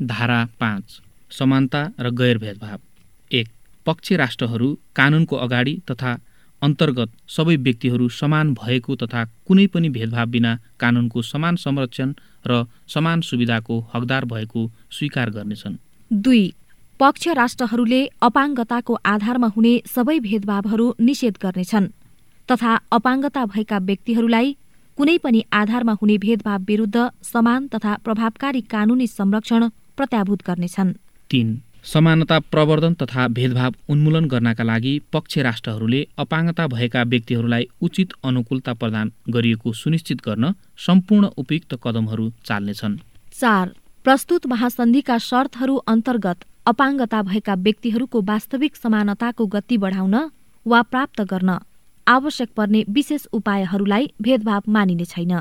धारा पाँच समानता र गैर भेदभाव एक पक्ष राष्ट्रहरू कानुनको अगाडि तथा अन्तर्गत सबै व्यक्तिहरू समान भएको तथा कुनै पनि भेदभाव बिना कानुनको समान संरक्षण र समान सुविधाको हकदार भएको स्वीकार गर्नेछन्। दुई पक्ष राष्ट्रहरूले अपाङ्गताको आधारमा हुने सबै भेदभावहरू निषेध गर्नेछन् तथा अपाङ्गता भएका व्यक्तिहरूलाई कुनै पनि आधारमा हुने भेदभाव विरुद्ध समान तथा प्रभावकारी कानुनी संरक्षण प्रत्याभूत गर्नेछन्। तीन समानता प्रवर्धन तथा भेदभाव उन्मूलन गर्नका लागि पक्ष राष्ट्रहरूले अपाङ्गता भएका व्यक्तिहरूलाई उचित अनुकूलता प्रदान गरिएको सुनिश्चित गर्न सम्पूर्ण उपयुक्त कदमहरू चाल्नेछन्। चार प्रस्तुत महासन्धिका शर्तहरू अन्तर्गत अपाङ्गता भएका व्यक्तिहरूको वास्तविक समानताको गति बढाउन वा प्राप्त गर्न आवश्यक पर्ने विशेष उपायहरूलाई भेदभाव मानिने छैन।